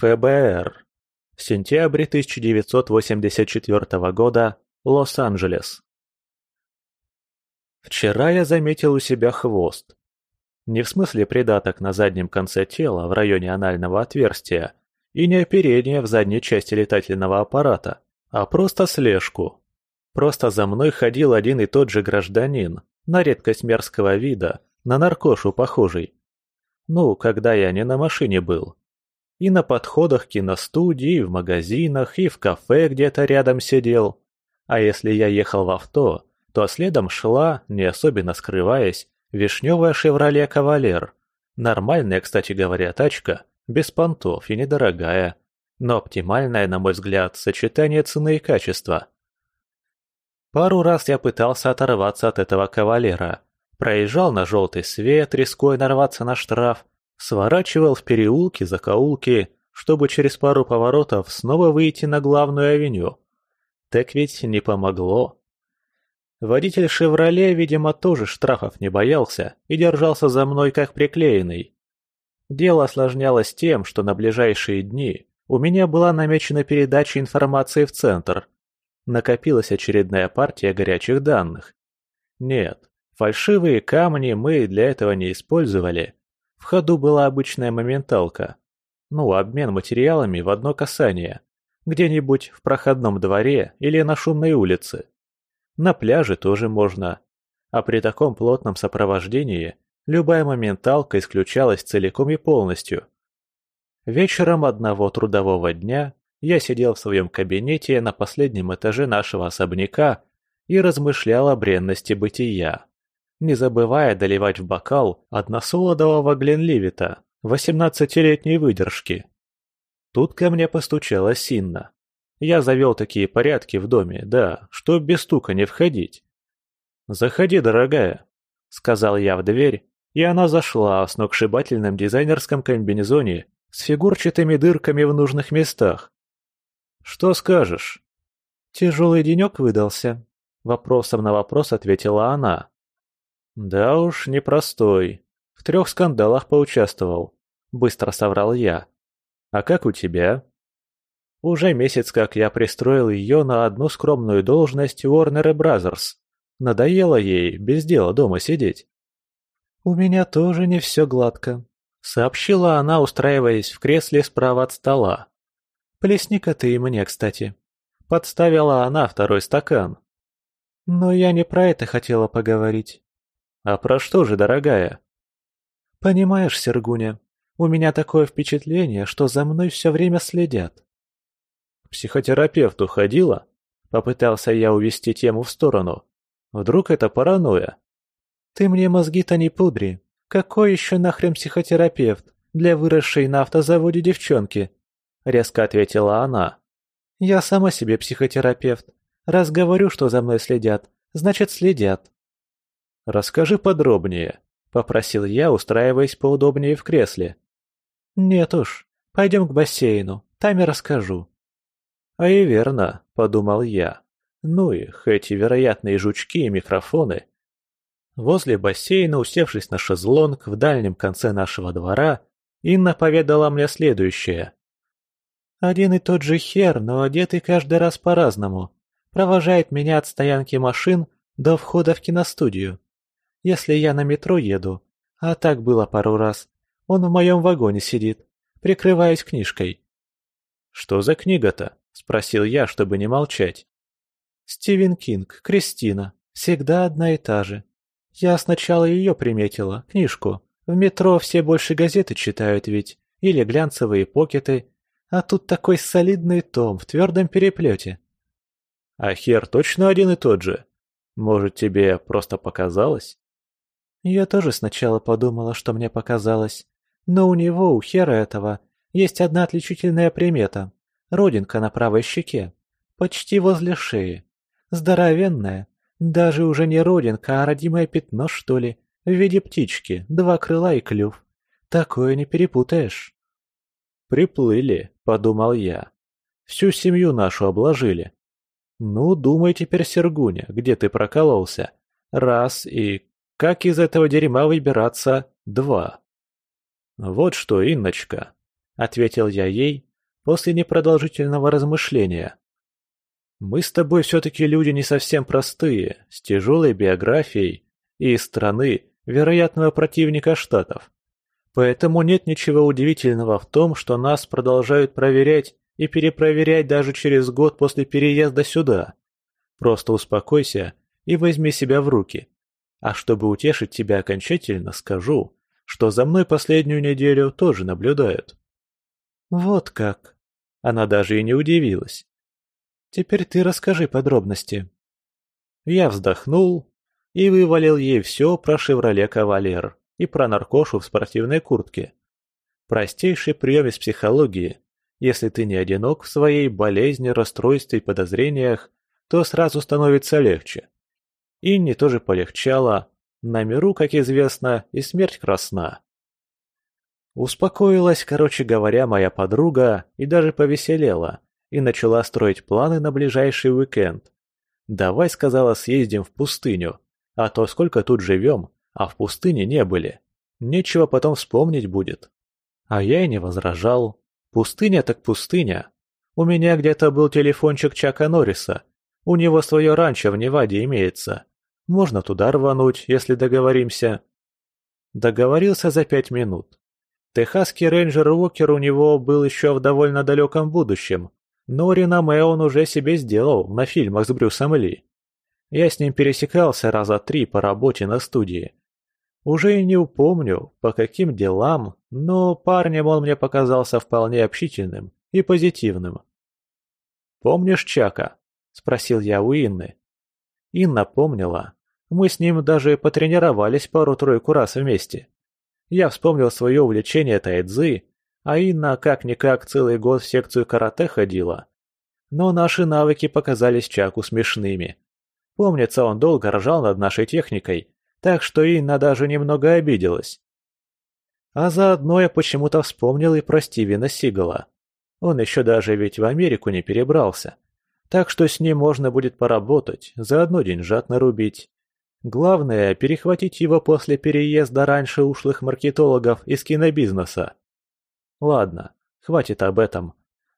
ФБР. Сентябрь 1984 года. Лос-Анджелес. Вчера я заметил у себя хвост. Не в смысле придаток на заднем конце тела в районе анального отверстия и не оперение в задней части летательного аппарата, а просто слежку. Просто за мной ходил один и тот же гражданин, на редкость мерзкого вида, на наркошу похожий. Ну, когда я не на машине был. И на подходах киностудии, и в магазинах, и в кафе где-то рядом сидел. А если я ехал в авто, то следом шла, не особенно скрываясь, вишневая «Шевроле Кавалер». Нормальная, кстати говоря, тачка, без понтов и недорогая, но оптимальное, на мой взгляд, сочетание цены и качества. Пару раз я пытался оторваться от этого кавалера. Проезжал на желтый свет, рискуя нарваться на штраф, сворачивал в переулки, закоулки, чтобы через пару поворотов снова выйти на главную авеню. Так ведь не помогло. Водитель «Шевроле», видимо, тоже штрафов не боялся и держался за мной как приклеенный. Дело осложнялось тем, что на ближайшие дни у меня была намечена передача информации в центр. Накопилась очередная партия горячих данных. Нет, фальшивые камни мы для этого не использовали. В ходу была обычная моменталка. Ну, обмен материалами в одно касание. Где-нибудь в проходном дворе или на шумной улице. На пляже тоже можно. А при таком плотном сопровождении любая моменталка исключалась целиком и полностью. Вечером одного трудового дня я сидел в своем кабинете на последнем этаже нашего особняка и размышлял о бренности бытия, не забывая доливать в бокал односолодового Гленливита восемнадцатилетней выдержки. Тут ко мне постучала Синна. Я завел такие порядки в доме, да, что без стука не входить. «Заходи, дорогая», — сказал я в дверь, и она зашла в сногсшибательном дизайнерском комбинезоне с фигурчатыми дырками в нужных местах. «Что скажешь?» «Тяжелый денек выдался», — вопросом на вопрос ответила она. «Да уж, непростой. В трех скандалах поучаствовал», — быстро соврал я. «А как у тебя?» Уже месяц как я пристроил ее на одну скромную должность Warner Brothers. Надоело ей без дела дома сидеть. «У меня тоже не все гладко», — сообщила она, устраиваясь в кресле справа от стола. «Плесни-ка ты и мне, кстати». Подставила она второй стакан. «Но я не про это хотела поговорить». «А про что же, дорогая?» «Понимаешь, Сергуня, у меня такое впечатление, что за мной все время следят». «К психотерапевту ходила?» Попытался я увести тему в сторону. Вдруг это паранойя? «Ты мне мозги-то не пудри. Какой еще нахрен психотерапевт для выросшей на автозаводе девчонки?» Резко ответила она. «Я сама себе психотерапевт. Раз говорю, что за мной следят, значит следят». «Расскажи подробнее», — попросил я, устраиваясь поудобнее в кресле. «Нет уж, пойдем к бассейну, там и расскажу». «А и верно», — подумал я. «Ну их, эти вероятные жучки и микрофоны. Возле бассейна, усевшись на шезлонг в дальнем конце нашего двора, Инна поведала мне следующее. «Один и тот же хер, но одетый каждый раз по-разному. Провожает меня от стоянки машин до входа в киностудию. Если я на метро еду, а так было пару раз, он в моем вагоне сидит, прикрываясь книжкой». «Что за книга-то?» – спросил я, чтобы не молчать. «Стивен Кинг, Кристина. Всегда одна и та же. Я сначала ее приметила, книжку. В метро все больше газеты читают ведь, или глянцевые покеты, а тут такой солидный том в твердом переплете. А хер точно один и тот же? Может, тебе просто показалось? Я тоже сначала подумала, что мне показалось. Но у него, у хера этого, есть одна отличительная примета. Родинка на правой щеке. Почти возле шеи. Здоровенная, даже уже не родинка, а родимое пятно, что ли, в виде птички, два крыла и клюв. Такое не перепутаешь. «Приплыли», — подумал я. «Всю семью нашу обложили». «Ну, думай теперь, Сергуня, где ты прокололся? Раз и... Как из этого дерьма выбираться? Два». «Вот что, Инночка», — ответил я ей, после непродолжительного размышления. «Мы с тобой все-таки люди не совсем простые, с тяжелой биографией и из страны вероятного противника Штатов. Поэтому нет ничего удивительного в том, что нас продолжают проверять и перепроверять даже через год после переезда сюда. Просто успокойся и возьми себя в руки. А чтобы утешить тебя окончательно, скажу, что за мной последнюю неделю тоже наблюдают. Вот как. Она даже и не удивилась. Теперь ты расскажи подробности. Я вздохнул и вывалил ей все про «Шевроле Кавалер» и про наркошу в спортивной куртке. Простейший прием из психологии, если ты не одинок в своей болезни, расстройстве и подозрениях, то сразу становится легче. Инне тоже полегчало. На миру, как известно, и смерть красна. Успокоилась, короче говоря, моя подруга и даже повеселела, и начала строить планы на ближайший уикенд. «Давай, — сказала, — съездим в пустыню, а то сколько тут живем, а в пустыне не были. Нечего потом вспомнить будет». А я и не возражал. Пустыня так пустыня. У меня где-то был телефончик Чака Норриса. У него свое ранчо в Неваде имеется. Можно туда рвануть, если договоримся. Договорился за пять минут. Техасский рейнджер Уокер у него был еще в довольно далеком будущем, но реноме он уже себе сделал на фильмах с Брюсом Ли. Я с ним пересекался раза три по работе на студии. Уже и не упомню, по каким делам, но парнем он мне показался вполне общительным и позитивным. «Помнишь Чака?» – спросил я у Инны. Инна помнила. Мы с ним даже потренировались пару-тройку раз вместе. Я вспомнил свое увлечение тайцзы, а Инна как-никак целый год в секцию карате ходила. Но наши навыки показались Чаку смешными. Помнится, он долго ржал над нашей техникой, так что Инна даже немного обиделась. А заодно я почему-то вспомнил и про Стивена Сигала. Он еще даже ведь в Америку не перебрался. Так что с ним можно будет поработать, заодно деньжат нарубить. Главное, перехватить его после переезда раньше ушлых маркетологов из кинобизнеса. Ладно, хватит об этом.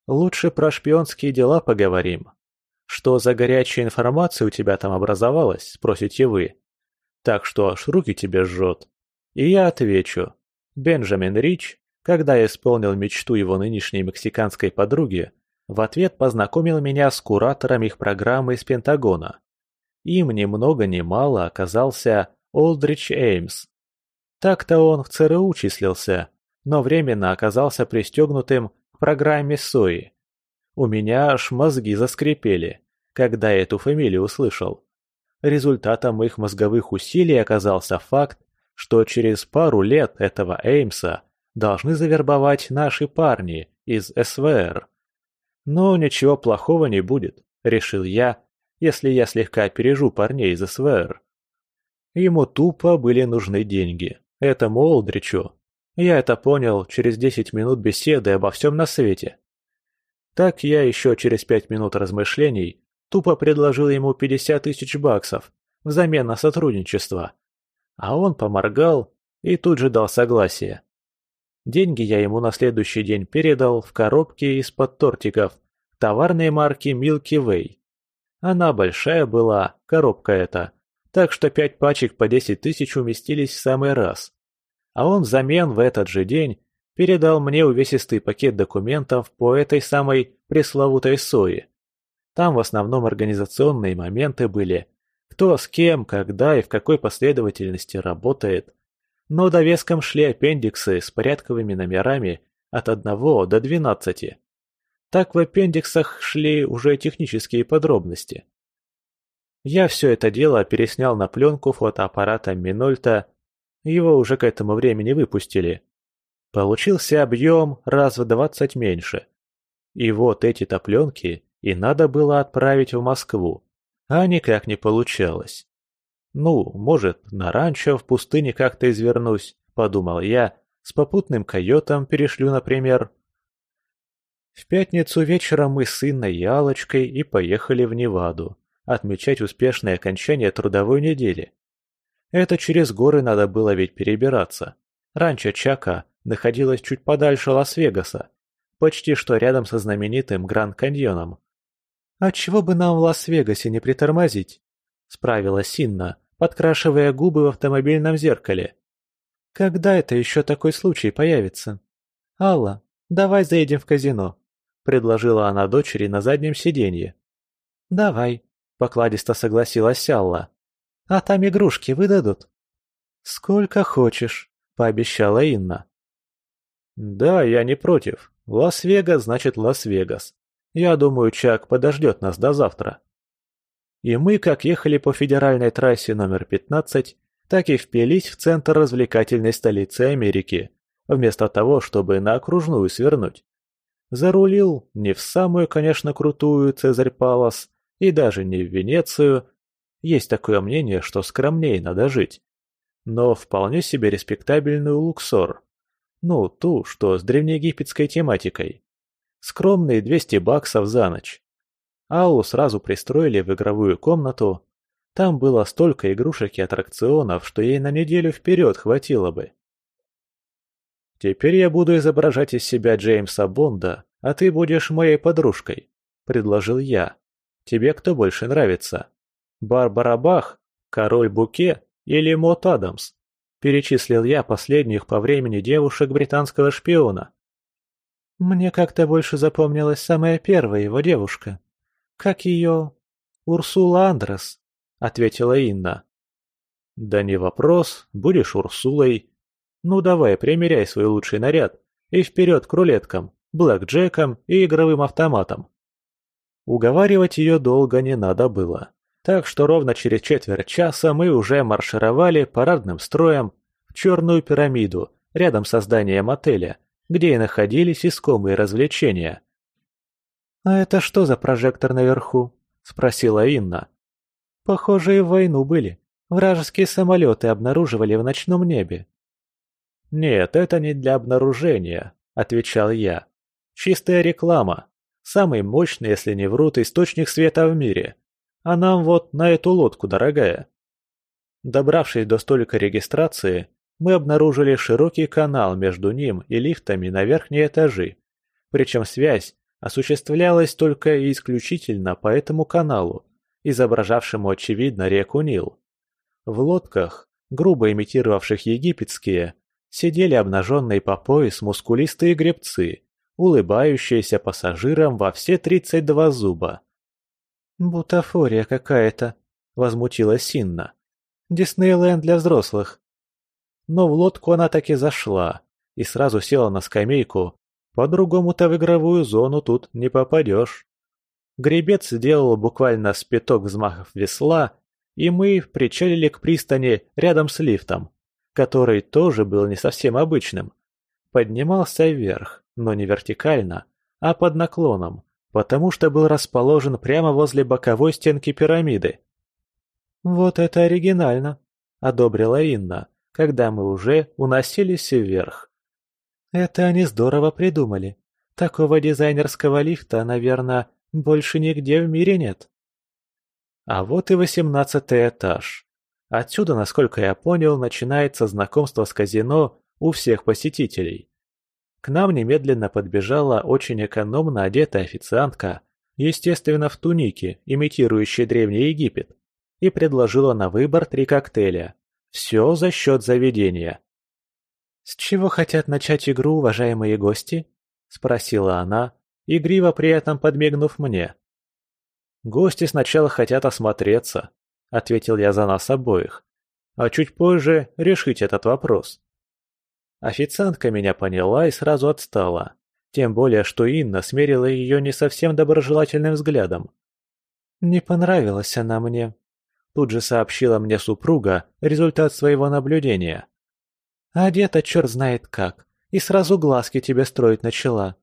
Лучше про шпионские дела поговорим. Что за горячая информация у тебя там образовалась, спросите вы. Так что аж руки тебе жжет. И я отвечу. Бенджамин Рич, когда исполнил мечту его нынешней мексиканской подруги, в ответ познакомил меня с куратором их программы из Пентагона. Им ни много ни мало оказался Олдрич Эймс. Так-то он в ЦРУ числился, но временно оказался пристегнутым к программе СОИ. У меня аж мозги заскрипели, когда эту фамилию услышал. Результатом их мозговых усилий оказался факт, что через пару лет этого Эймса должны завербовать наши парни из СВР. Но ничего плохого не будет, решил я, если я слегка опережу парней из СВР. Ему тупо были нужны деньги, этому Олдричу. Я это понял через 10 минут беседы обо всем на свете. Так я еще через пять минут размышлений тупо предложил ему 50 тысяч баксов взамен на сотрудничество. А он поморгал и тут же дал согласие. Деньги я ему на следующий день передал в коробке из-под тортиков товарной марки Milky Way. Она большая была, коробка эта, так что пять пачек по 10 тысяч уместились в самый раз. А он взамен в этот же день передал мне увесистый пакет документов по этой самой пресловутой СОИ. Там в основном организационные моменты были, кто с кем, когда и в какой последовательности работает. Но довеском шли аппендиксы с порядковыми номерами от 1 до 12. Так в аппендиксах шли уже технические подробности. Я все это дело переснял на пленку фотоаппарата Минольта, его уже к этому времени выпустили. Получился объем раз в 20 меньше. И вот эти-то пленки и надо было отправить в Москву а никак не получалось. «Ну, может, на ранчо в пустыне как-то извернусь», — подумал я, «с попутным койотом перешлю, например». В пятницу вечером мы с Инной и Аллочкой и поехали в Неваду отмечать успешное окончание трудовой недели. Это через горы надо было ведь перебираться. Ранчо Чака находилось чуть подальше Лас-Вегаса, почти что рядом со знаменитым Гранд Каньоном. «А чего бы нам в Лас-Вегасе не притормозить?» – справилась Синна, подкрашивая губы в автомобильном зеркале. «Когда это еще такой случай появится?» «Алла, давай заедем в казино», – предложила она дочери на заднем сиденье. «Давай», – покладисто согласилась Алла. «А там игрушки выдадут?» «Сколько хочешь», – пообещала Инна. «Да, я не против. Лас-Вегас значит Лас-Вегас. Я думаю, Чак подождет нас до завтра». И мы как ехали по федеральной трассе номер 15, так и впились в центр развлекательной столицы Америки, вместо того, чтобы на окружную свернуть. Зарулил не в самую, конечно, крутую Цезарь Палас и даже не в Венецию. Есть такое мнение, что скромнее надо жить. Но вполне себе респектабельную Луксор. Ну, ту, что с древнеегипетской тематикой. Скромные 200 баксов за ночь. Аллу сразу пристроили в игровую комнату. Там было столько игрушек и аттракционов, что ей на неделю вперед хватило бы. «Теперь я буду изображать из себя Джеймса Бонда, а ты будешь моей подружкой», — предложил я. «Тебе кто больше нравится? Барбара Бах, Король Буке или Мот Адамс?» Перечислил я последних по времени девушек британского шпиона. Мне как-то больше запомнилась самая первая его девушка. Как ее... Урсула Андрес, ответила Инна. Да не вопрос, будешь Урсулой. Ну давай, примеряй свой лучший наряд и вперед к рулеткам, блэкджекам и игровым автоматам. Уговаривать ее долго не надо было. Так что ровно через четверть часа мы уже маршировали парадным строем в черную пирамиду рядом с зданием отеля, где и находились искомые развлечения. «А это что за прожектор наверху?» – спросила Инна. «Похоже, и в войну были. Вражеские самолеты обнаруживали в ночном небе». «Нет, это не для обнаружения», – отвечал я. «Чистая реклама. Самый мощный, если не врут, источник света в мире. А нам вот на эту лодку, дорогая». Добравшись до столика регистрации, мы обнаружили широкий канал между ним и лифтами на верхние этажи. Причем связь осуществлялась только и исключительно по этому каналу, изображавшему очевидно реку Нил. В лодках, грубо имитировавших египетские, сидели обнаженные по пояс мускулистые гребцы, улыбающиеся пассажирам во все тридцать два зуба. «Бутафория какая-то», — возмутилась Синна. «Диснейленд для взрослых». Но в лодку она таки зашла и сразу села на скамейку. По-другому-то в игровую зону тут не попадешь. Гребец сделал буквально спиток взмахов весла, и мы причалили к пристани рядом с лифтом, который тоже был не совсем обычным. Поднимался вверх, но не вертикально, а под наклоном, потому что был расположен прямо возле боковой стенки пирамиды. «Вот это оригинально», — одобрила Инна, когда мы уже уносились вверх. «Это они здорово придумали. Такого дизайнерского лифта, наверное, больше нигде в мире нет». А вот и восемнадцатый этаж. Отсюда, насколько я понял, начинается знакомство с казино у всех посетителей. К нам немедленно подбежала очень экономно одетая официантка, естественно в тунике, имитирующей Древний Египет, и предложила на выбор три коктейля. Все за счет заведения. «С чего хотят начать игру, уважаемые гости?» – спросила она, игриво при этом подмигнув мне. «Гости сначала хотят осмотреться», – ответил я за нас обоих, «а чуть позже решить этот вопрос». Официантка меня поняла и сразу отстала. Тем более, что Инна смерила ее не совсем доброжелательным взглядом. «Не понравилась она мне», — тут же сообщила мне супруга результат своего наблюдения. «Одета черт знает как, и сразу глазки тебе строить начала».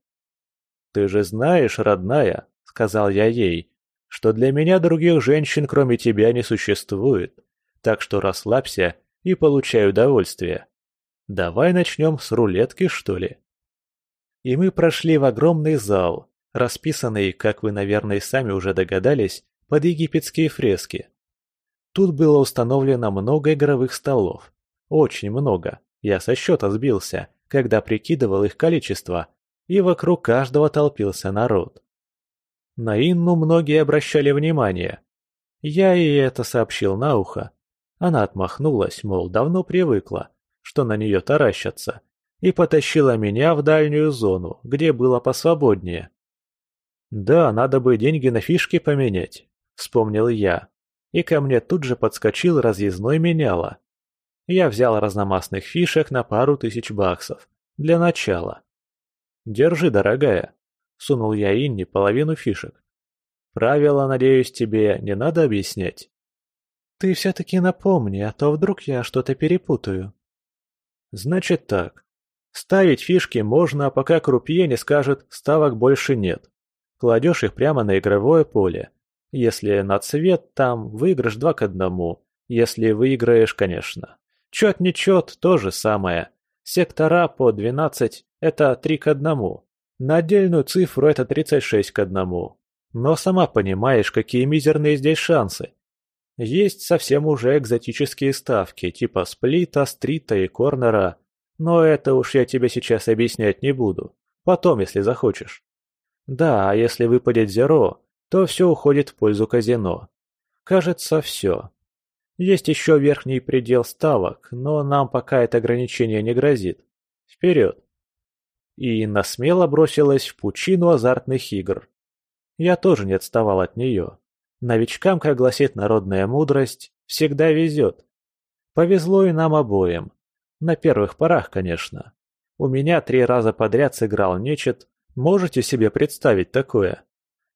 «Ты же знаешь, родная», — сказал я ей, — «что для меня других женщин кроме тебя не существует, так что расслабься и получай удовольствие». Давай начнем с рулетки, что ли? И мы прошли в огромный зал, расписанный, как вы, наверное, сами уже догадались, под египетские фрески. Тут было установлено много игровых столов. Очень много. Я со счета сбился, когда прикидывал их количество. и вокруг каждого толпился народ. На Инну многие обращали внимание. Я ей это сообщил на ухо. Она отмахнулась, мол, давно привыкла, что на нее таращатся, и потащила меня в дальнюю зону, где было посвободнее. «Да, надо бы деньги на фишки поменять», — вспомнил я. И ко мне тут же подскочил разъездной меняло. Я взял разномастных фишек на пару тысяч баксов. Для начала. «Держи, дорогая», — сунул я Инне половину фишек. «Правила, надеюсь, тебе не надо объяснять?» «Ты все-таки напомни, а то вдруг я что-то перепутаю». «Значит так. Ставить фишки можно, пока крупье не скажет «ставок больше нет». Кладешь их прямо на игровое поле. Если на цвет, там выигрыш два к одному. Если выиграешь, конечно. Чет не чет, то же самое. Сектора по 12 – это 3 к 1. На отдельную цифру это 36 к 1. Но сама понимаешь, какие мизерные здесь шансы. Есть совсем уже экзотические ставки, типа сплита, стрита и корнера. Но это уж я тебе сейчас объяснять не буду. Потом, если захочешь. Да, а если выпадет зеро, то все уходит в пользу казино. Кажется, все. Есть еще верхний предел ставок, но нам пока это ограничение не грозит. Вперед! И Инна смело бросилась в пучину азартных игр. Я тоже не отставал от нее. Новичкам, как гласит народная мудрость, всегда везет. Повезло и нам обоим. На первых порах, конечно. У меня три раза подряд сыграл нечет, можете себе представить такое?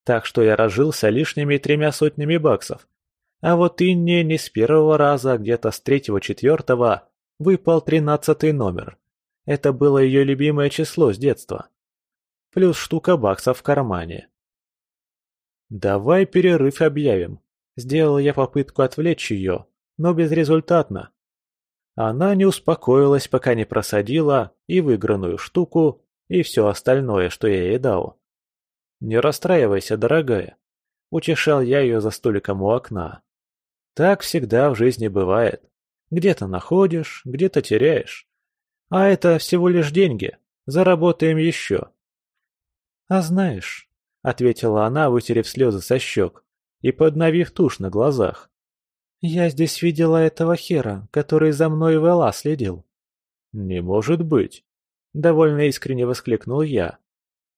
Так что я разжился лишними тремя сотнями баксов. А вот Инне не с первого раза, а где-то с третьего-четвертого выпал тринадцатый номер. Это было ее любимое число с детства. Плюс штука баксов в кармане. «Давай перерыв объявим», — сделал я попытку отвлечь ее, но безрезультатно. Она не успокоилась, пока не просадила и выигранную штуку, и все остальное, что я ей дал. «Не расстраивайся, дорогая», — утешал я ее за столиком у окна. «Так всегда в жизни бывает. Где-то находишь, где-то теряешь. А это всего лишь деньги. Заработаем еще». «А знаешь», — ответила она, вытерев слезы со щек и подновив тушь на глазах. «Я здесь видела этого хера, который за мной в Эла следил». «Не может быть!» — довольно искренне воскликнул я.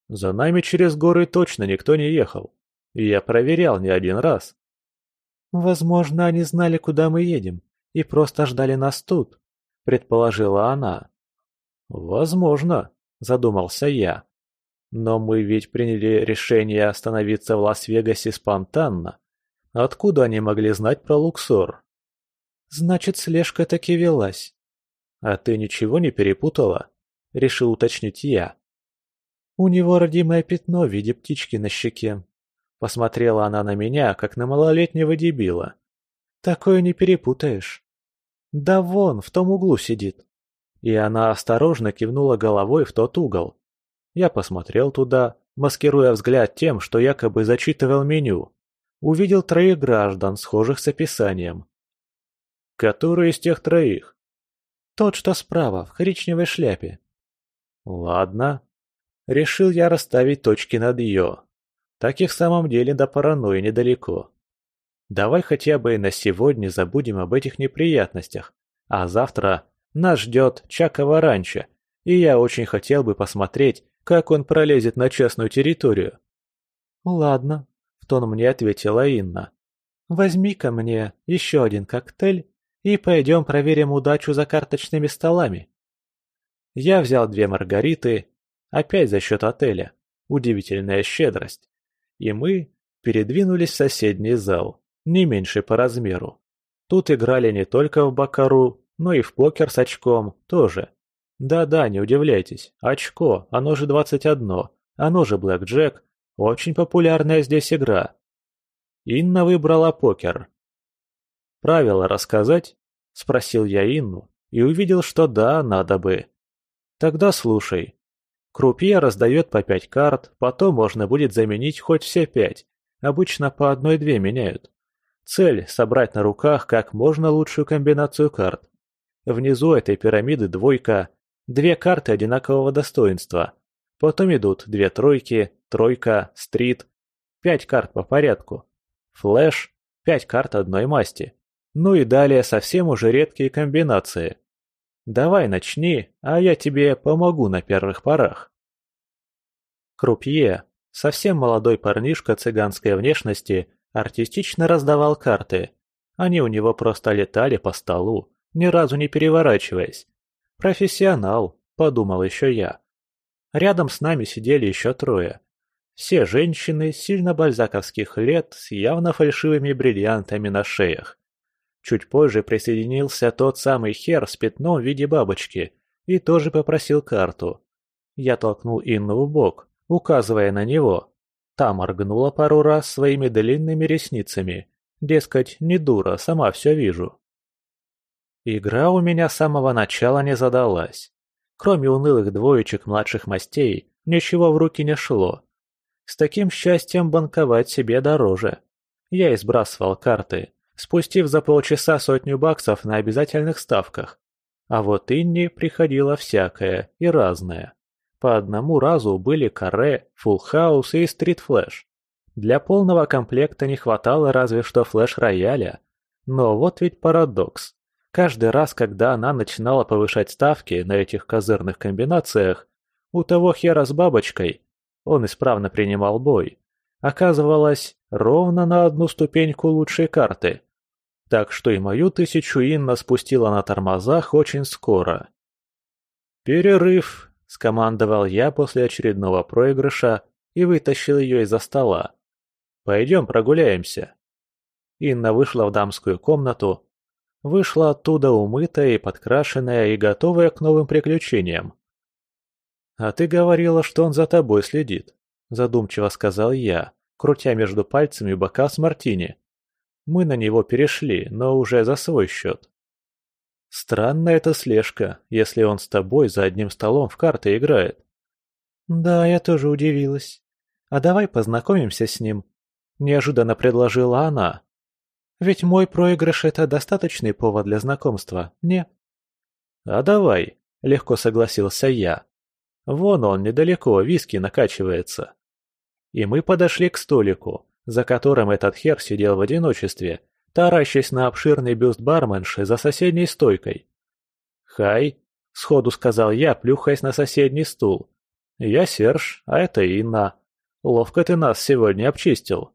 За нами через горы точно никто не ехал. Я проверял не один раз. Возможно, они знали, куда мы едем, и просто ждали нас тут, предположила она. Возможно, задумался я. Но мы ведь приняли решение остановиться в Лас-Вегасе спонтанно. Откуда они могли знать про Луксор? Значит, слежка таки велась. А ты ничего не перепутала? Решил уточнить я. У него родимое пятно в виде птички на щеке. Посмотрела она на меня, как на малолетнего дебила. Такое не перепутаешь. Да вон, в том углу сидит. И она осторожно кивнула головой в тот угол. Я посмотрел туда, маскируя взгляд тем, что якобы зачитывал меню. Увидел троих граждан, схожих с описанием. Который из тех троих? Тот, что справа, в коричневой шляпе. Ладно, Решил я расставить точки над «ё». Так и в самом деле до паранойи недалеко. Давай хотя бы на сегодня забудем об этих неприятностях, а завтра нас ждет Чаково ранчо, и я очень хотел бы посмотреть, как он пролезет на частную территорию. «Ладно», — в тон мне ответила Инна. «Возьми-ка мне еще один коктейль и пойдем проверим удачу за карточными столами». Я взял две маргариты Опять за счет отеля. Удивительная щедрость. И мы передвинулись в соседний зал, не меньше по размеру. Тут играли не только в бакару, но и в покер с очком тоже. Да-да, не удивляйтесь, очко, оно же 21, оно же Блэк Джек, очень популярная здесь игра. Инна выбрала покер. «Правила рассказать?» – спросил я Инну и увидел, что да, надо бы. «Тогда слушай. Крупье раздает по пять карт, потом можно будет заменить хоть все пять. Обычно по одной-две меняют. Цель – собрать на руках как можно лучшую комбинацию карт. Внизу этой пирамиды двойка, две карты одинакового достоинства. Потом идут две тройки, тройка, стрит. Пять карт по порядку. Флэш, пять карт одной масти. Ну и далее совсем уже редкие комбинации. Давай начни, а я тебе помогу на первых порах. Крупье, совсем молодой парнишка цыганской внешности, артистично раздавал карты. Они у него просто летали по столу, ни разу не переворачиваясь. «Профессионал», — подумал еще я. Рядом с нами сидели еще трое. Все женщины сильно бальзаковских лет с явно фальшивыми бриллиантами на шеях. Чуть позже присоединился тот самый хер с пятном в виде бабочки и тоже попросил карту. Я толкнул Инну в бок, указывая на него. Та моргнула пару раз своими длинными ресницами. Дескать, не дура, сама все вижу. Игра у меня с самого начала не задалась. Кроме унылых двоечек младших мастей, ничего в руки не шло. С таким счастьем банковать себе дороже. Я и сбрасывал карты, спустив за полчаса сотню баксов на обязательных ставках. А вот Инне приходило всякое и разное. По одному разу были каре, фулл-хаус и стрит-флэш. Для полного комплекта не хватало разве что флэш-рояля. Но вот ведь парадокс. Каждый раз, когда она начинала повышать ставки на этих козырных комбинациях, у того хера с бабочкой, он исправно принимал бой, оказывалось ровно на одну ступеньку лучшей карты. Так что и мою тысячу Инна спустила на тормозах очень скоро. «Перерыв!» – скомандовал я после очередного проигрыша и вытащил ее из-за стола. «Пойдем прогуляемся». Инна вышла в дамскую комнату, Вышла оттуда умытая и подкрашенная и готовая к новым приключениям. «А ты говорила, что он за тобой следит», – задумчиво сказал я, крутя между пальцами бокал с мартини. Мы на него перешли, но уже за свой счет. Странная эта слежка, если он с тобой за одним столом в карты играет. Да, я тоже удивилась. А давай познакомимся с ним. Неожиданно предложила она, ведь мой проигрыш – это достаточный повод для знакомства, не? А давай, легко согласился я. Вон он недалеко, виски накачивается. И мы подошли к столику, за которым этот хер сидел в одиночестве, таращась на обширный бюст барменши за соседней стойкой. «Хай», — сходу сказал я, плюхаясь на соседний стул. «Я Серж, а это Инна. Ловко ты нас сегодня обчистил».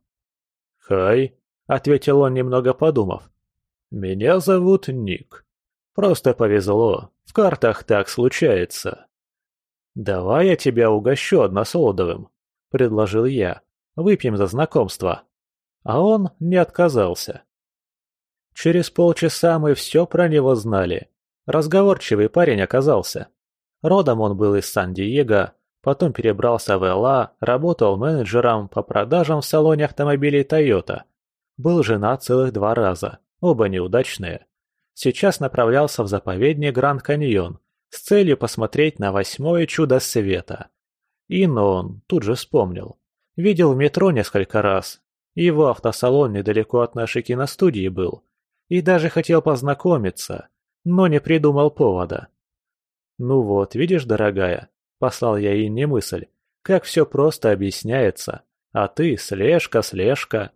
«Хай», ответил он, немного подумав. «Меня зовут Ник. Просто повезло, в картах так случается». «Давай я тебя угощу односолодовым», — предложил я. «Выпьем за знакомство». А он не отказался. Через полчаса мы все про него знали. Разговорчивый парень оказался. Родом он был из Сан-Диего, потом перебрался в Л.А., работал менеджером по продажам в салоне автомобилей Toyota – был женат целых два раза, оба неудачные. Сейчас направлялся в заповедник Гранд Каньон с целью посмотреть на восьмое чудо света. Инну он тут же вспомнил. Видел в метро несколько раз. Его автосалон недалеко от нашей киностудии был. И даже хотел познакомиться, но не придумал повода. «Ну вот, видишь, дорогая», — послал я Инне мысль, — «как все просто объясняется. А ты слежка, слежка.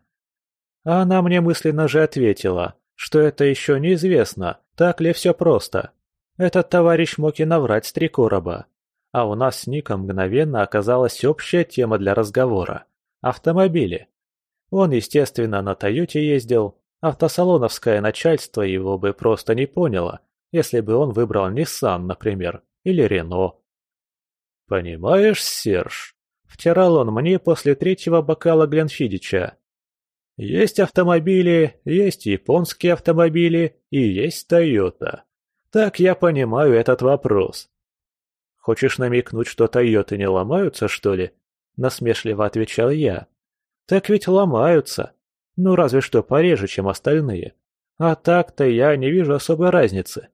А она мне мысленно же ответила, что это еще неизвестно, так ли все просто. Этот товарищ мог и наврать с три короба. А у нас с Ником мгновенно оказалась общая тема для разговора – автомобили. Он, естественно, на Тойоте ездил, автосалоновское начальство его бы просто не поняло, если бы он выбрал Nissan, например, или Рено. «Понимаешь, Серж?» – втирал он мне после третьего бокала Гленфидича. Есть автомобили, есть японские автомобили и есть Тойота. Так я понимаю этот вопрос. Хочешь намекнуть, что Тойоты не ломаются, что ли? Насмешливо отвечал я. Так ведь ломаются. Ну, разве что пореже, чем остальные. А так-то я не вижу особой разницы.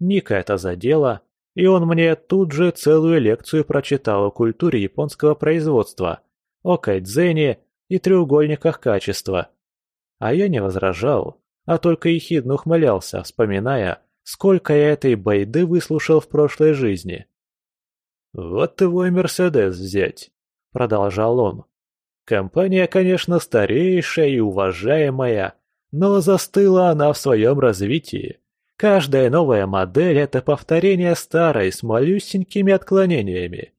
Ника это задело, и он мне тут же целую лекцию прочитал о культуре японского производства, о кайдзене и треугольниках качества. А я не возражал, а только ехидно ухмылялся, вспоминая, сколько я этой байды выслушал в прошлой жизни. «Вот твой Мерседес взять», — продолжал он. «Компания, конечно, старейшая и уважаемая, но застыла она в своем развитии. Каждая новая модель – это повторение старой с малюсенькими отклонениями.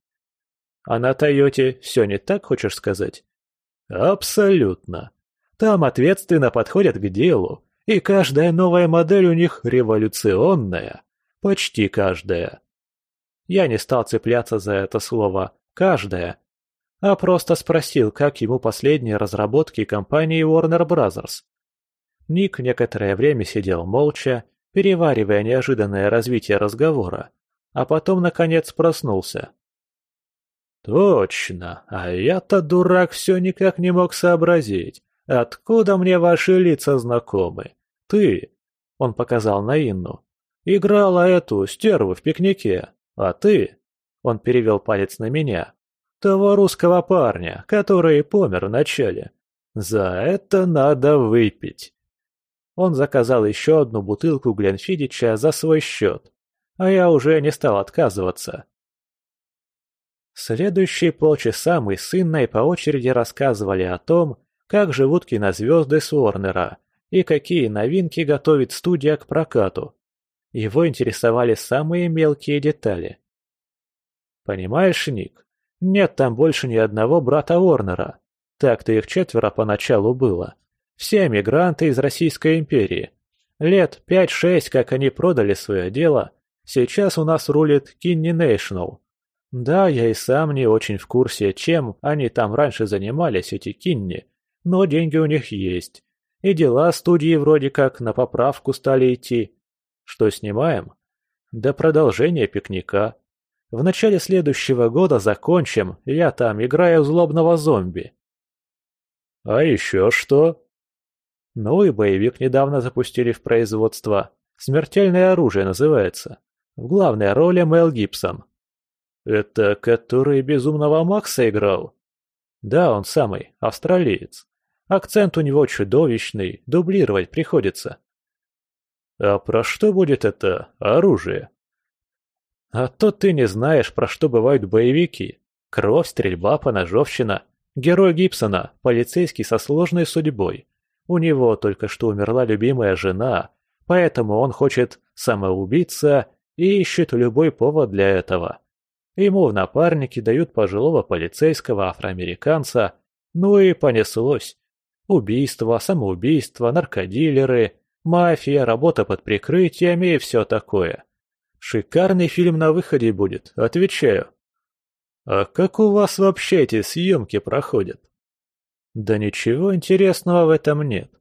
А на Тойоте все не так, хочешь сказать? Абсолютно. Там ответственно подходят к делу, и каждая новая модель у них революционная. Почти каждая. Я не стал цепляться за это слово «каждая», а просто спросил, как ему последние разработки компании Warner Bros. Ник некоторое время сидел молча, переваривая неожиданное развитие разговора, а потом, наконец, проснулся. «Точно, а я-то, дурак, все никак не мог сообразить, откуда мне ваши лица знакомы. Ты...» — он показал на Инну. «Играла эту стерву в пикнике, а ты...» — он перевел палец на меня. «Того русского парня, который помер вначале. За это надо выпить». Он заказал еще одну бутылку Гленфидича за свой счет, а я уже не стал отказываться. Следующие полчаса мы с Инной по очереди рассказывали о том, как живут кинозвезды Суорнера и какие новинки готовит студия к прокату. Его интересовали самые мелкие детали. Понимаешь, Ник, нет там больше ни одного брата Уорнера. Так-то их четверо поначалу было. Все эмигранты из Российской империи. Лет пять-шесть, как они продали свое дело, сейчас у нас рулит Кинни Нейшнл. Да, я и сам не очень в курсе, чем они там раньше занимались, эти Кинни, но деньги у них есть. И дела студии вроде как на поправку стали идти. Что снимаем? До продолжения пикника. В начале следующего года закончим, я там играю злобного зомби. А еще что? Ну и боевик недавно запустили в производство. «Смертельное оружие» называется. В главной роли Мел Гибсон. «Это который Безумного Макса играл?» «Да, он самый, австралиец. Акцент у него чудовищный, дублировать приходится». «А про что будет это оружие?» «А то ты не знаешь, про что бывают боевики. Кровь, стрельба, поножовщина. Герой Гибсона, полицейский со сложной судьбой. У него только что умерла любимая жена, поэтому он хочет самоубиться и ищет любой повод для этого. Ему в напарники дают пожилого полицейского афроамериканца, ну и понеслось. Убийство, самоубийство, наркодилеры, мафия, работа под прикрытиями и все такое. Шикарный фильм на выходе будет, отвечаю. А как у вас вообще эти съемки проходят? Да ничего интересного в этом нет.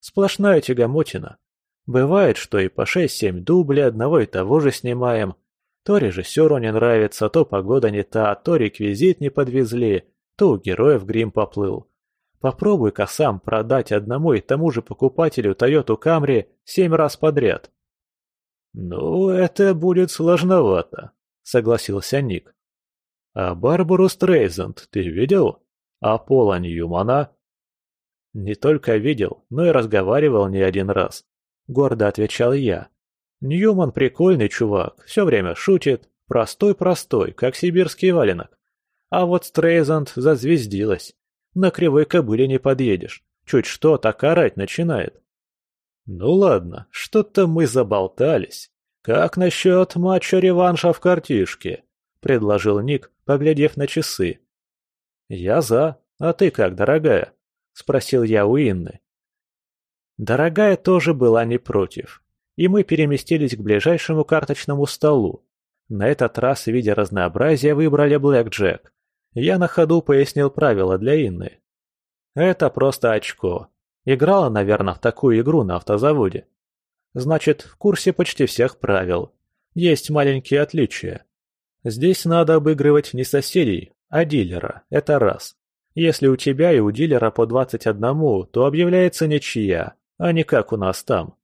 Сплошная тягомотина. Бывает, что и по 6-7 дублей одного и того же снимаем, то режиссеру не нравится, то погода не та, то реквизит не подвезли, то у героев грим поплыл. Попробуй-ка сам продать одному и тому же покупателю Toyota Camry семь раз подряд. «Ну, это будет сложновато», — согласился Ник. «А Барбару Стрейзенд ты видел? А Пола Ньюмана?» «Не только видел, но и разговаривал не один раз», — гордо отвечал я. Ньюман прикольный чувак, все время шутит, простой-простой, как сибирский валенок. А вот Стрейзанд зазвездилась. На кривой кобыле не подъедешь. Чуть что, так орать начинает. Ну ладно, что-то мы заболтались. Как насчет матча-реванша в картишке? Предложил Ник, поглядев на часы. Я за. А ты как, дорогая? Спросил я у Инны. Дорогая тоже была не против и мы переместились к ближайшему карточному столу. На этот раз, видя разнообразие, выбрали Блэк Джек. Я на ходу пояснил правила для Инны. Это просто очко. Играла, наверное, в такую игру на автозаводе. Значит, в курсе почти всех правил. Есть маленькие отличия. Здесь надо обыгрывать не соседей, а дилера. Это раз. Если у тебя и у дилера по 21, то объявляется ничья, а не как у нас там.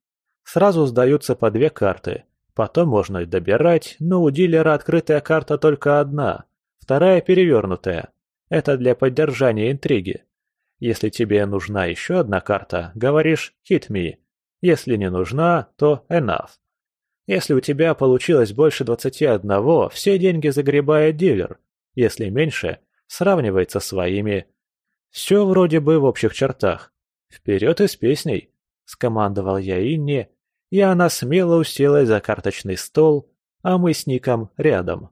Сразу сдаются по две карты. Потом можно и добирать, но у дилера открытая карта только одна, вторая перевернутая. Это для поддержания интриги. Если тебе нужна еще одна карта, говоришь «hit me». Если не нужна, то enough. Если у тебя получилось больше двадцати одного, все деньги загребает дилер. Если меньше, сравнивается своими. Все вроде бы в общих чертах. Вперед и с песней!» – скомандовал я Инне, и она смело уселась за карточный стол, а мы с Ником рядом.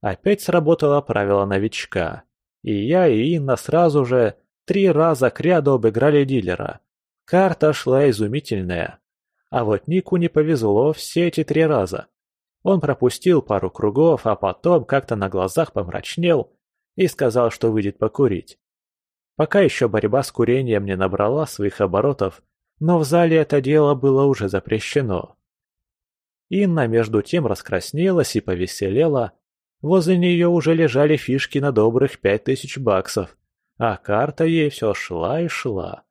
Опять сработало правило новичка, и я и Инна сразу же три раза к ряду обыграли дилера. Карта шла изумительная. А вот Нику не повезло все эти три раза. Он пропустил пару кругов, а потом как-то на глазах помрачнел и сказал, что выйдет покурить. Пока еще борьба с курением не набрала своих оборотов, но в зале это дело было уже запрещено. Инна между тем раскраснелась и повеселела. Возле нее уже лежали фишки на добрых пять тысяч баксов, а карта ей все шла и шла.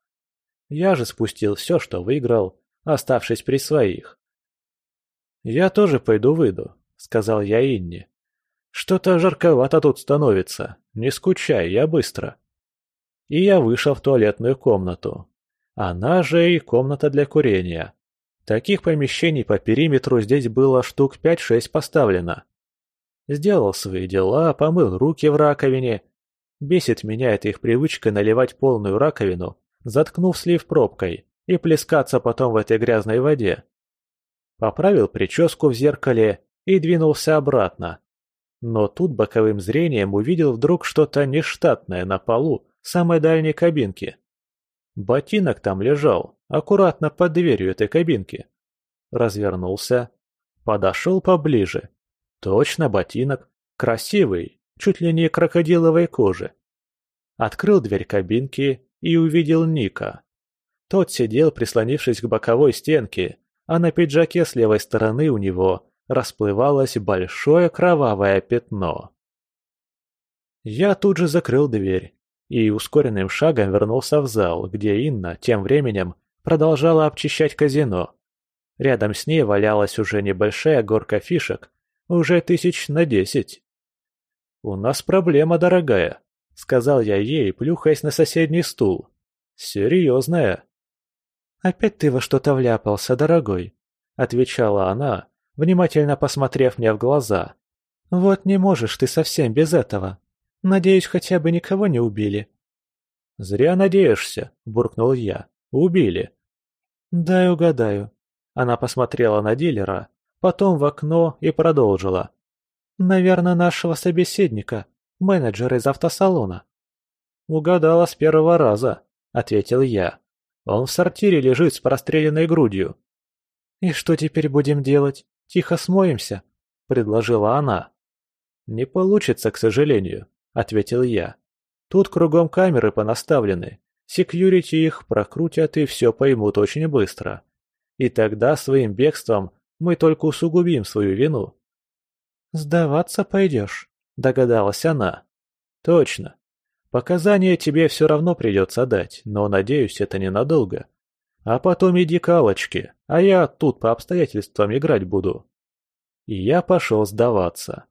Я же спустил все, что выиграл, оставшись при своих. «Я тоже пойду выйду», — сказал я Инне. «Что-то жарковато тут становится. Не скучай, я быстро». И я вышел в туалетную комнату. Она же и комната для курения. Таких помещений по периметру здесь было штук 5-6 поставлено. Сделал свои дела, помыл руки в раковине. Бесит меня эта их привычка наливать полную раковину, заткнув слив пробкой, и плескаться потом в этой грязной воде. Поправил прическу в зеркале и двинулся обратно. Но тут боковым зрением увидел вдруг что-то нештатное на полу самой дальней кабинки. Ботинок там лежал, аккуратно под дверью этой кабинки. Развернулся, подошел поближе. Точно ботинок, красивый, чуть ли не крокодиловой кожи. Открыл дверь кабинки и увидел Ника. Тот сидел, прислонившись к боковой стенке, а на пиджаке с левой стороны у него расплывалось большое кровавое пятно. Я тут же закрыл дверь и ускоренным шагом вернулся в зал, где Инна тем временем продолжала обчищать казино. Рядом с ней валялась уже небольшая горка фишек, уже тысяч на десять. «У нас проблема, дорогая», — сказал я ей, плюхаясь на соседний стул. «Серьезная». «Опять ты во что-то вляпался, дорогой», — отвечала она, внимательно посмотрев мне в глаза. «Вот не можешь ты совсем без этого. Надеюсь, хотя бы никого не убили». «Зря надеешься», — буркнул я. «Убили». «Дай угадаю». Она посмотрела на дилера, потом в окно и продолжила. «Наверное, нашего собеседника, менеджера из автосалона». «Угадала с первого раза», — ответил я. «Он в сортире лежит с простреленной грудью». «И что теперь будем делать? Тихо смоемся?» — предложила она. «Не получится, к сожалению», ответил я. Тут кругом камеры понаставлены. Секьюрити их прокрутят и все поймут очень быстро. И тогда своим бегством мы только усугубим свою вину. «Сдаваться пойдешь», — догадалась она. «Точно. Показания тебе все равно придется дать, но, надеюсь, это ненадолго. А потом иди к а я тут по обстоятельствам играть буду». И я пошел сдаваться.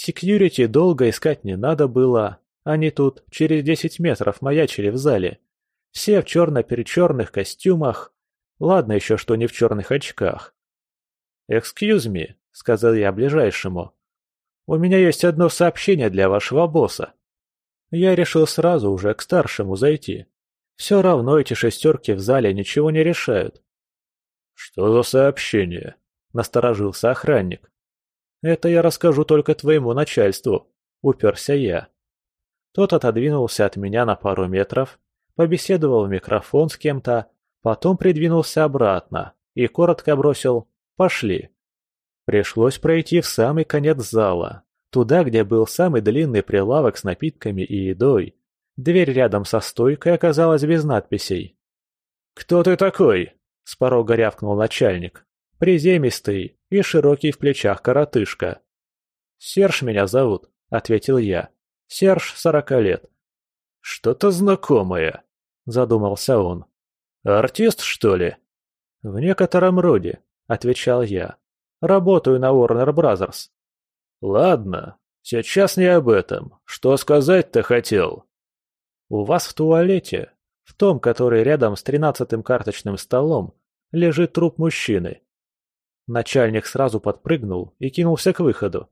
Секьюрити долго искать не надо было. Они тут через десять метров маячили в зале. Все в черно-перечерных костюмах. Ладно еще, что не в черных очках. «Excuse me», — сказал я ближайшему. «У меня есть одно сообщение для вашего босса». Я решил сразу уже к старшему зайти. Все равно эти шестерки в зале ничего не решают. «Что за сообщение?» — насторожился охранник. «Это я расскажу только твоему начальству», — уперся я. Тот отодвинулся от меня на пару метров, побеседовал в микрофон с кем-то, потом придвинулся обратно и коротко бросил «пошли». Пришлось пройти в самый конец зала, туда, где был самый длинный прилавок с напитками и едой. Дверь рядом со стойкой оказалась без надписей. «Кто ты такой?» — с порога рявкнул начальник. Приземистый и широкий в плечах коротышка. «Серж меня зовут», — ответил я. «Серж, сорока лет». «Что-то знакомое», — задумался он. «Артист, что ли?» «В некотором роде», — отвечал я. «Работаю на Warner Brothers». «Ладно, сейчас не об этом. Что сказать-то хотел?» «У вас в туалете, в том, который рядом с тринадцатым карточным столом, лежит труп мужчины. Начальник сразу подпрыгнул и кинулся к выходу.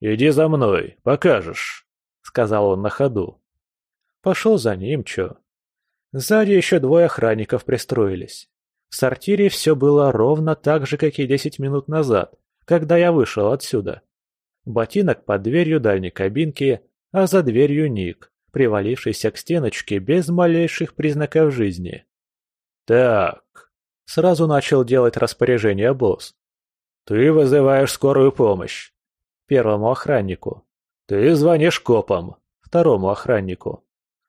«Иди за мной, покажешь», — сказал он на ходу. Пошел за ним, чё. Сзади еще двое охранников пристроились. В сортире все было ровно так же, как и десять минут назад, когда я вышел отсюда. Ботинок под дверью дальней кабинки, а за дверью Ник, привалившийся к стеночке без малейших признаков жизни. «Так», — сразу начал делать распоряжение босс. «Ты вызываешь скорую помощь». Первому охраннику. «Ты звонишь копам». Второму охраннику.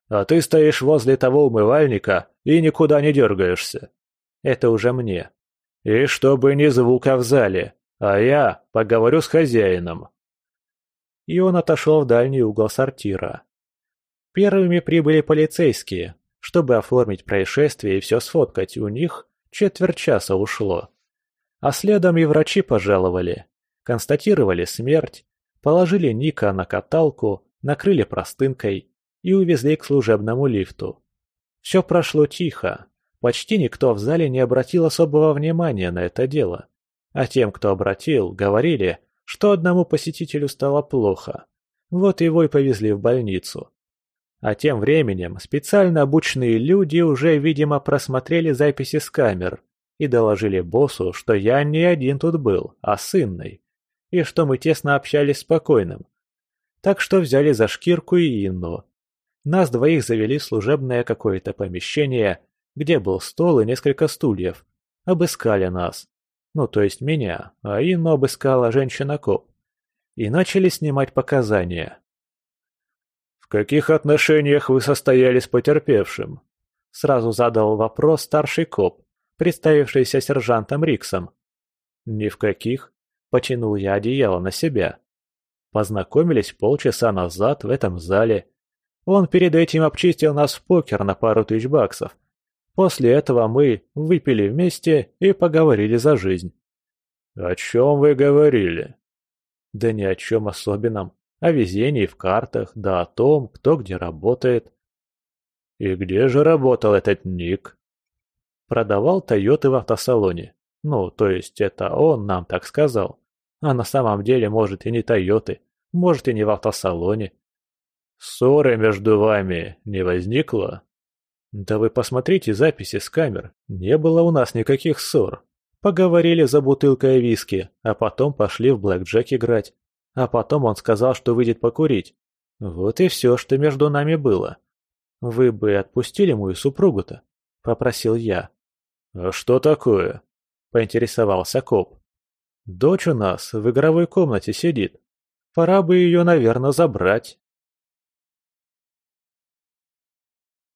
«А ты стоишь возле того умывальника и никуда не дергаешься». Это уже мне. «И чтобы ни звука в зале, а я поговорю с хозяином». И он отошел в дальний угол сортира. Первыми прибыли полицейские. Чтобы оформить происшествие и все сфоткать, у них четверть часа ушло. А следом и врачи пожаловали. Констатировали смерть, положили Ника на каталку, накрыли простынкой и увезли к служебному лифту. Все прошло тихо. Почти никто в зале не обратил особого внимания на это дело. А тем, кто обратил, говорили, что одному посетителю стало плохо. Вот его и повезли в больницу. А тем временем специально обученные люди уже, видимо, просмотрели записи с камер и доложили боссу, что я не один тут был, а с и что мы тесно общались с покойным. Так что взяли за шкирку и Инну. Нас двоих завели в служебное какое-то помещение, где был стол и несколько стульев. Обыскали нас. Ну, то есть меня, а Инну обыскала женщина-коп. И начали снимать показания. «В каких отношениях вы состояли с потерпевшим?» Сразу задал вопрос старший коп, представившийся сержантом Риксом. «Ни в каких», — потянул я одеяло на себя. Познакомились полчаса назад в этом зале. Он перед этим обчистил нас в покер на пару тысяч баксов. После этого мы выпили вместе и поговорили за жизнь. «О чем вы говорили?» «Да ни о чем особенном. О везении в картах, да о том, кто где работает. И где же работал этот Ник? Продавал Тойоты в автосалоне. Ну, то есть это он нам так сказал. А на самом деле, может, и не Тойоты, может, и не в автосалоне. Ссоры между вами не возникло? Да вы посмотрите записи с камер. Не было у нас никаких ссор. Поговорили за бутылкой виски, а потом пошли в блэкджек играть. А потом он сказал, что выйдет покурить. Вот и все, что между нами было. Вы бы отпустили мою супругу-то? Попросил я. А что такое? Поинтересовался коп. Дочь у нас в игровой комнате сидит. Пора бы ее, наверное, забрать.